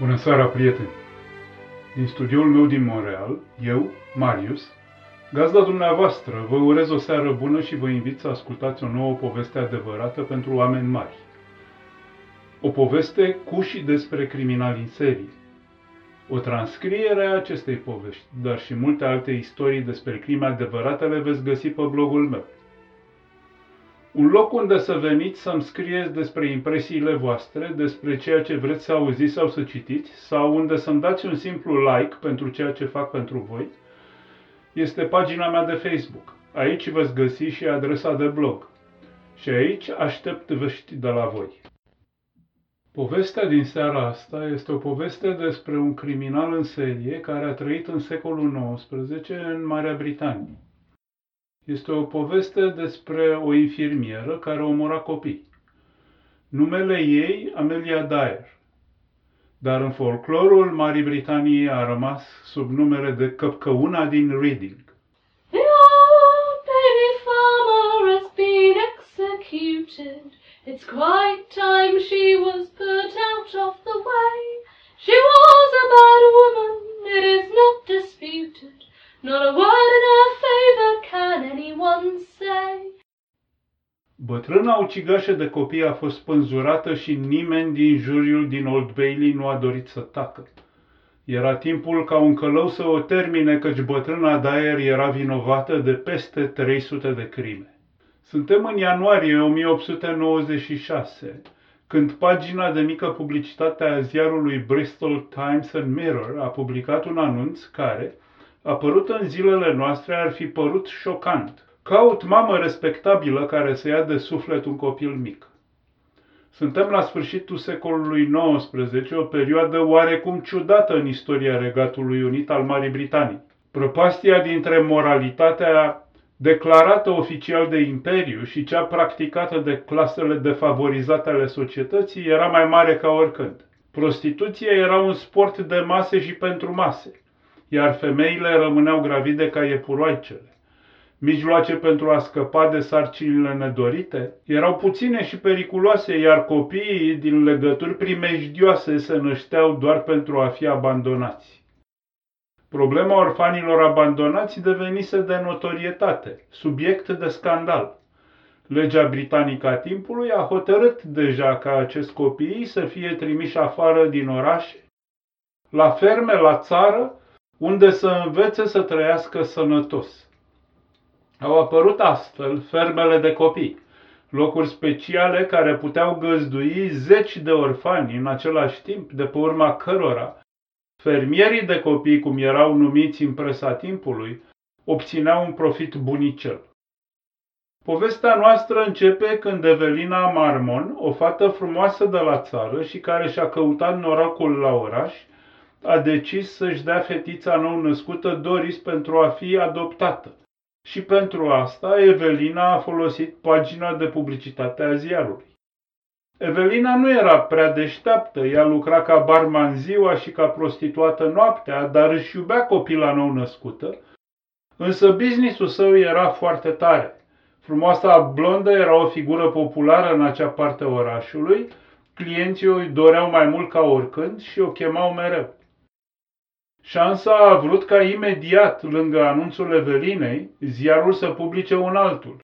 Bună seara, prieteni! Din studioul meu din Montreal, eu, Marius, gazda dumneavoastră, vă urez o seară bună și vă invit să ascultați o nouă poveste adevărată pentru oameni mari. O poveste cu și despre criminali în serie. O transcriere a acestei povești, dar și multe alte istorii despre crime adevărate le veți găsi pe blogul meu. Un loc unde să veniți să-mi scrieți despre impresiile voastre, despre ceea ce vreți să auziți sau să citiți, sau unde să-mi dați un simplu like pentru ceea ce fac pentru voi, este pagina mea de Facebook. Aici veți găsi și adresa de blog. Și aici aștept vești de la voi. Povestea din seara asta este o poveste despre un criminal în serie care a trăit în secolul XIX în Marea Britanie. Este o poveste despre o infirmieră care omora copii. Numele ei Amelia Dyer, dar în folclorul Marii Britanii a rămas sub numele de Căpcăuna din Reading. The old baby farmer has been executed. It's quite time she was put out of the way. She was a bad woman, it is not disputed. Not a word anyone say. Bătrâna ucigașă de copii a fost spânzurată și nimeni din juriul din Old Bailey nu a dorit să tacă. Era timpul ca un călău să o termine, căci bătrâna Dyer era vinovată de peste 300 de crime. Suntem în ianuarie 1896, când pagina de mică publicitate a ziarului Bristol Times and Mirror a publicat un anunț care, apărut în zilele noastre, ar fi părut șocant. Caut mamă respectabilă care să ia de suflet un copil mic. Suntem la sfârșitul secolului XIX, o perioadă oarecum ciudată în istoria Regatului Unit al Marii Britanii. Prăpastia dintre moralitatea declarată oficial de imperiu și cea practicată de clasele defavorizate ale societății era mai mare ca oricând. Prostituția era un sport de mase și pentru mase, iar femeile rămâneau gravide ca iepuroaicele. Mijloace pentru a scăpa de sarcinile nedorite erau puține și periculoase, iar copiii din legături primejdioase se nășteau doar pentru a fi abandonați. Problema orfanilor abandonați devenise de notorietate, subiect de scandal. Legea britanică a timpului a hotărât deja ca acest copii să fie trimiși afară din orașe, la ferme, la țară, unde să învețe să trăiască sănătos. Au apărut astfel fermele de copii, locuri speciale care puteau găzdui zeci de orfani în același timp, de pe urma cărora fermierii de copii, cum erau numiți în presa timpului, obțineau un profit bunicel. Povestea noastră începe când Evelina Marmon, o fată frumoasă de la țară și care și-a căutat norocul la oraș, a decis să-și dea fetița nou născută Doris pentru a fi adoptată. Și pentru asta Evelina a folosit pagina de publicitate a ziarului. Evelina nu era prea deșteaptă, ea lucra ca barman ziua și ca prostituată noaptea, dar își iubea copila nou născută, însă businessul său era foarte tare. Frumoasa blondă era o figură populară în acea parte a orașului, clienții o doreau mai mult ca oricând și o chemau mereu. Șansa a vrut ca imediat, lângă anunțul Evelinei, ziarul să publice un altul.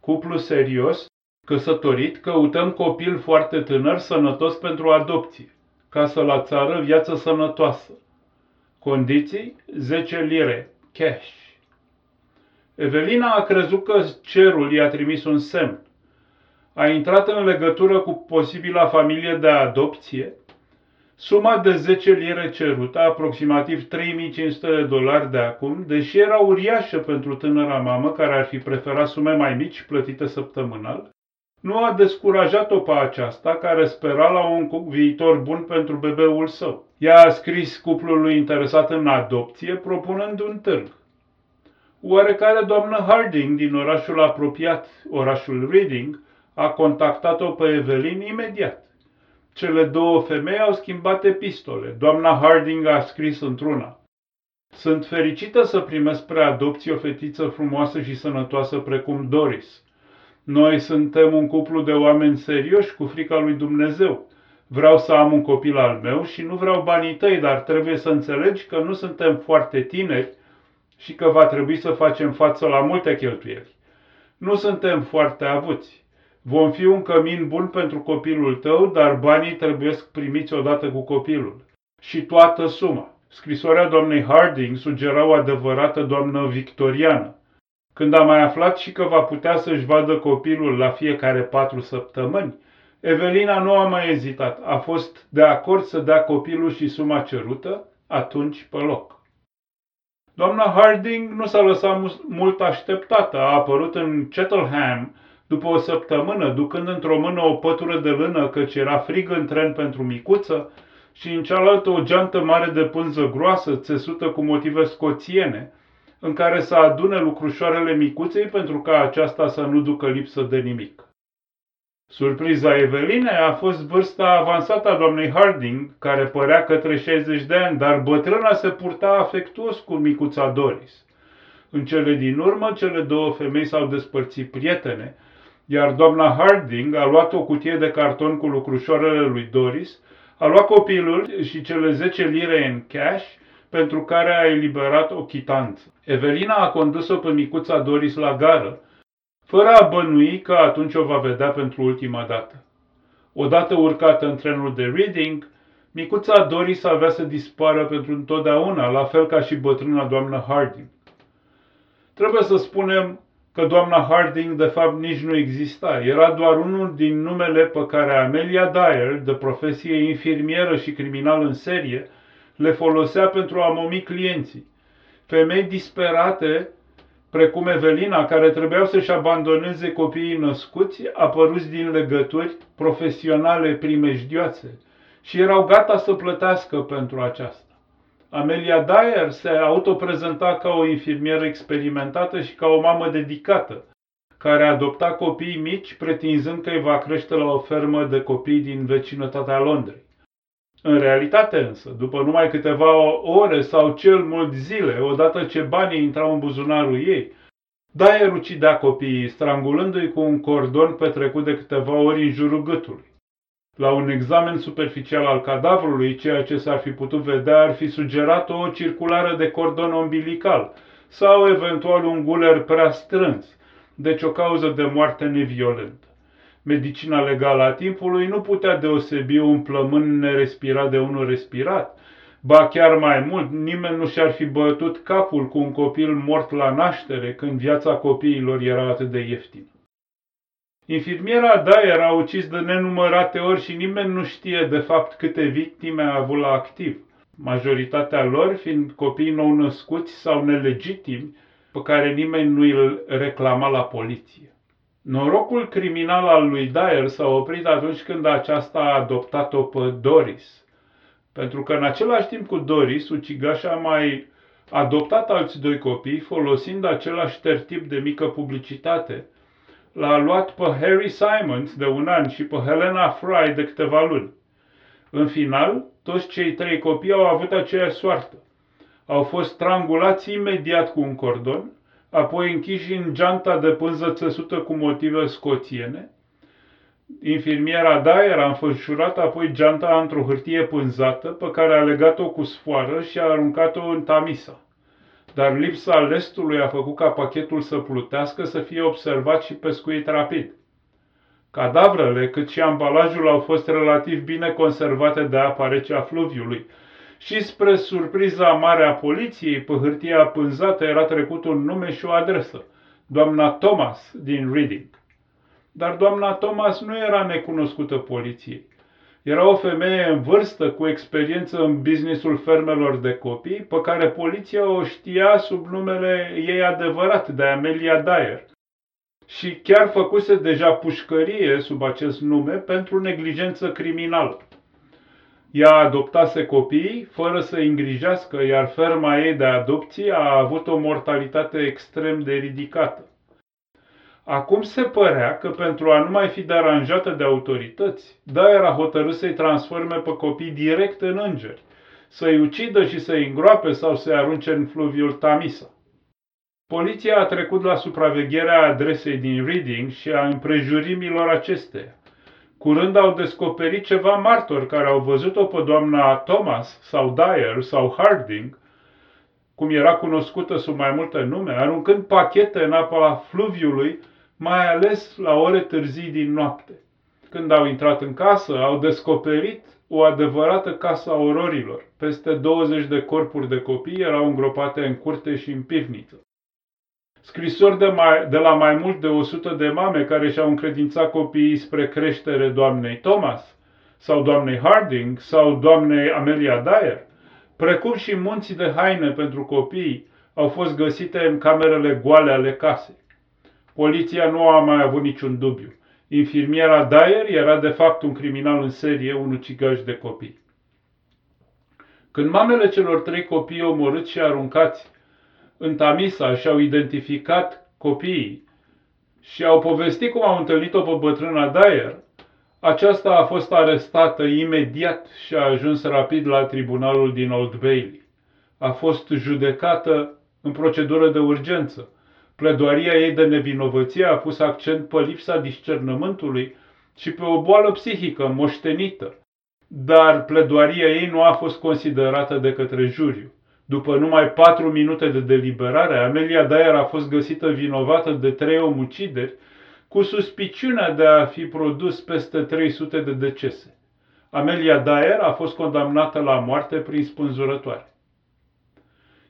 Cuplu serios, căsătorit, căutăm copil foarte tânăr, sănătos pentru adopție. Casă la țară, viață sănătoasă. Condiții? 10 lire, cash. Evelina a crezut că cerul i-a trimis un semn. A intrat în legătură cu posibila familie de adopție Suma de 10 lire cerută, aproximativ 3500 de dolari de acum, deși era uriașă pentru tânăra mamă care ar fi preferat sume mai mici plătite săptămânal, nu a descurajat-o pe aceasta care spera la un viitor bun pentru bebeul său. Ea a scris cuplului interesat în adopție, propunând un târg. Oarecare doamnă Harding din orașul apropiat, orașul Reading, a contactat-o pe Evelyn imediat. Cele două femei au schimbat epistole. Doamna Harding a scris într-una. Sunt fericită să primesc spre adopție o fetiță frumoasă și sănătoasă precum Doris. Noi suntem un cuplu de oameni serioși cu frica lui Dumnezeu. Vreau să am un copil al meu și nu vreau banii tăi, dar trebuie să înțelegi că nu suntem foarte tineri și că va trebui să facem față la multe cheltuieli. Nu suntem foarte avuți. Vom fi un cămin bun pentru copilul tău, dar banii trebuie primiți odată cu copilul. Și toată suma. Scrisoarea doamnei Harding sugera o adevărată doamnă victoriană. Când a mai aflat și că va putea să-și vadă copilul la fiecare patru săptămâni, Evelina nu a mai ezitat. A fost de acord să dea copilul și suma cerută, atunci pe loc. Doamna Harding nu s-a lăsat mult așteptată. A apărut în Cheltenham după o săptămână, ducând într-o mână o pătură de lână, căci era frig în tren pentru micuță, și în cealaltă o geantă mare de pânză groasă, țesută cu motive scoțiene, în care să adune lucrușoarele micuței pentru ca aceasta să nu ducă lipsă de nimic. Surpriza Evelinei a fost vârsta avansată a doamnei Harding, care părea către 60 de ani, dar bătrâna se purta afectuos cu micuța Doris. În cele din urmă, cele două femei s-au despărțit prietene, iar doamna Harding a luat o cutie de carton cu lucrușoarele lui Doris, a luat copilul și cele 10 lire în cash, pentru care a eliberat o chitanță. Evelina a condus-o pe micuța Doris la gară, fără a bănui că atunci o va vedea pentru ultima dată. Odată urcată în trenul de Reading, micuța Doris avea să dispară pentru întotdeauna, la fel ca și bătrâna doamnă Harding. Trebuie să spunem că doamna Harding de fapt nici nu exista. Era doar unul din numele pe care Amelia Dyer, de profesie infirmieră și criminal în serie, le folosea pentru a momi clienții. Femei disperate precum Evelina, care trebuiau să-și abandoneze copiii născuți, apăruți din legături profesionale primejdioase și erau gata să plătească pentru aceasta. Amelia Dyer se autoprezenta ca o infirmieră experimentată și ca o mamă dedicată, care adopta copii mici pretinzând că îi va crește la o fermă de copii din vecinătatea Londrei. În realitate însă, după numai câteva ore sau cel mult zile, odată ce banii intrau în buzunarul ei, Daier ucidea copiii, strangulându-i cu un cordon petrecut de câteva ori în jurul gâtului. La un examen superficial al cadavrului, ceea ce s-ar fi putut vedea ar fi sugerat o circulare de cordon umbilical sau eventual un guler prea strâns, deci o cauză de moarte neviolentă. Medicina legală a timpului nu putea deosebi un plămân nerespirat de unul respirat. Ba chiar mai mult, nimeni nu și-ar fi bătut capul cu un copil mort la naștere când viața copiilor era atât de ieftină. Infirmiera Dyer a ucis de nenumărate ori și nimeni nu știe de fapt câte victime a avut la activ, majoritatea lor fiind copii nou născuți sau nelegitimi pe care nimeni nu îl reclama la poliție. Norocul criminal al lui Dyer s-a oprit atunci când aceasta a adoptat-o pe Doris. Pentru că în același timp cu Doris, ucigașa a mai adoptat alți doi copii folosind același tertip de mică publicitate. L-a luat pe Harry Simons de un an și pe Helena Fry de câteva luni. În final, toți cei trei copii au avut aceeași soartă. Au fost strangulați imediat cu un cordon, apoi închiși în geanta de pânză țesută cu motive scoțiene. Infirmiera Dyer a înfășurat apoi geanta într-o hârtie pânzată pe care a legat-o cu sfoară și a aruncat-o în Tamisa. Dar lipsa lestului a făcut ca pachetul să plutească, să fie observat și pescuit rapid. Cadavrele, cât și ambalajul au fost relativ bine conservate de apa rece a fluviului, și spre surpriza mare a poliției, pe hârtia pânzată era trecut un nume și o adresă, doamna Thomas din Reading. Dar doamna Thomas nu era necunoscută poliției. Era o femeie în vârstă cu experiență în businessul fermelor de copii, pe care poliția o știa sub numele ei adevărat de Amelia Dyer. Și chiar făcuse deja pușcărie sub acest nume pentru neglijență criminală. Ea adoptase copiii fără să îi îngrijească, iar ferma ei de adopție a avut o mortalitate extrem de ridicată. Acum se părea că pentru a nu mai fi deranjată de autorități, da era hotărât să-i transforme pe copii direct în îngeri, să-i ucidă și să-i îngroape sau să-i arunce în fluviul Tamisa. Poliția a trecut la supravegherea adresei din Reading și a împrejurimilor acesteia. Curând au descoperit ceva martori care au văzut-o pe doamna Thomas sau Dyer sau Harding, cum era cunoscută sub mai multe nume, aruncând pachete în apa fluviului, mai ales la ore târzii din noapte. Când au intrat în casă, au descoperit o adevărată casă a ororilor. Peste 20 de corpuri de copii erau îngropate în curte și în pivniță. Scrisori de, mai, de la mai mult de 100 de mame care și-au încredințat copiii spre creștere doamnei Thomas, sau doamnei Harding, sau doamnei Amelia Dyer, precum și munții de haine pentru copii, au fost găsite în camerele goale ale casei. Poliția nu a mai avut niciun dubiu. Infirmiera Dyer era de fapt un criminal în serie, un ucigaș de copii. Când mamele celor trei copii omorâți și aruncați în Tamisa și-au identificat copiii și au povestit cum au întâlnit-o pe bătrâna Dyer, aceasta a fost arestată imediat și a ajuns rapid la tribunalul din Old Bailey. A fost judecată în procedură de urgență. Pledoaria ei de nevinovăție a pus accent pe lipsa discernământului și pe o boală psihică moștenită, dar pledoaria ei nu a fost considerată de către juriu. După numai patru minute de deliberare, Amelia Dyer a fost găsită vinovată de trei omucideri, cu suspiciunea de a fi produs peste 300 de decese. Amelia Dyer a fost condamnată la moarte prin spânzurătoare.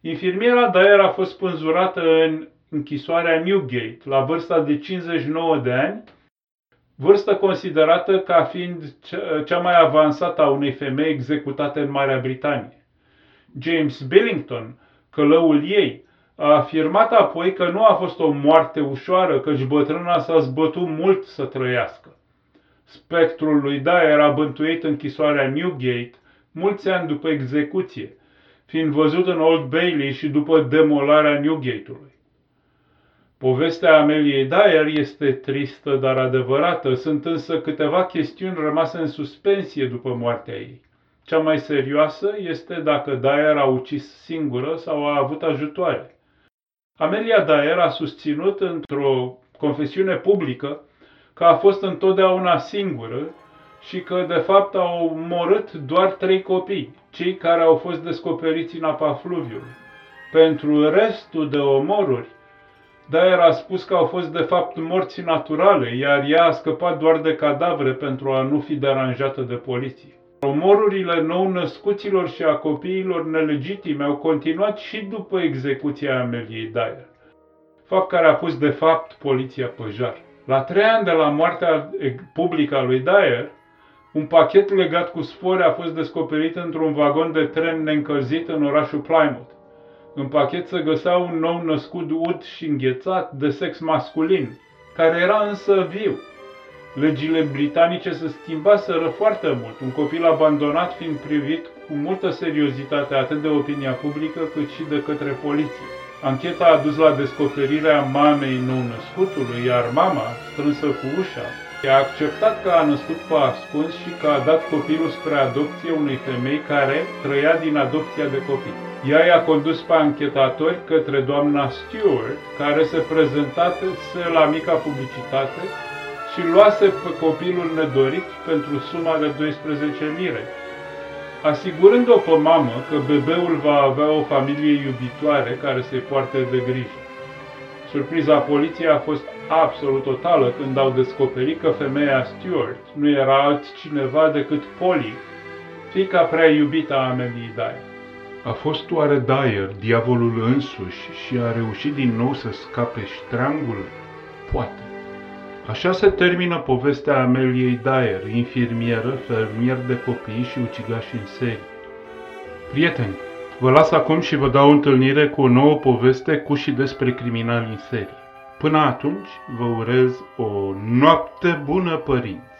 Infirmiera Dyer a fost spânzurată în închisoarea Newgate la vârsta de 59 de ani, vârstă considerată ca fiind cea mai avansată a unei femei executate în Marea Britanie. James Billington, călăul ei, a afirmat apoi că nu a fost o moarte ușoară, căci bătrâna s-a zbătut mult să trăiască. Spectrul lui Dyer a bântuit închisoarea Newgate mulți ani după execuție, fiind văzut în Old Bailey și după demolarea Newgate-ului. Povestea Ameliei Dyer este tristă, dar adevărată. Sunt însă câteva chestiuni rămase în suspensie după moartea ei. Cea mai serioasă este dacă Dyer a ucis singură sau a avut ajutoare. Amelia Dyer a susținut într-o confesiune publică că a fost întotdeauna singură și că de fapt au omorât doar trei copii, cei care au fost descoperiți în apa fluviului. Pentru restul de omoruri, Dyer a spus că au fost de fapt morți naturale, iar ea a scăpat doar de cadavre pentru a nu fi deranjată de poliție. Omorurile nou-născuților și a copiilor nelegitime au continuat și după execuția Ameliei Dyer, fapt care a pus de fapt poliția pe jar. La trei ani de la moartea publică a lui Dyer, un pachet legat cu spore a fost descoperit într-un vagon de tren neîncălzit în orașul Plymouth. În pachet se găsea un nou născut ud și înghețat de sex masculin, care era însă viu. Legile britanice se schimbaseră foarte mult, un copil abandonat fiind privit cu multă seriozitate atât de opinia publică cât și de către poliție. Ancheta a dus la descoperirea mamei nou-născutului, iar mama, strânsă cu ușa, a acceptat că a născut pe ascuns și că a dat copilul spre adopție unei femei care trăia din adopția de copii. Ea i-a condus pe anchetatori către doamna Stewart, care se prezentase la mica publicitate și luase pe copilul nedorit pentru suma de 12 lire, asigurând-o pe mamă că bebeul va avea o familie iubitoare care să-i poarte de grijă. Surpriza poliției a fost absolut totală când au descoperit că femeia Stewart nu era altcineva decât Polly, fica prea iubită a Amelie Dyer. A fost oare Dyer, diavolul însuși, și a reușit din nou să scape ștreangul? Poate. Așa se termină povestea Ameliei Dyer, infirmieră, fermier de copii și ucigaș în serie. Prieteni, vă las acum și vă dau întâlnire cu o nouă poveste cu și despre criminali în serie. Până atunci, vă urez o noapte bună, părinți!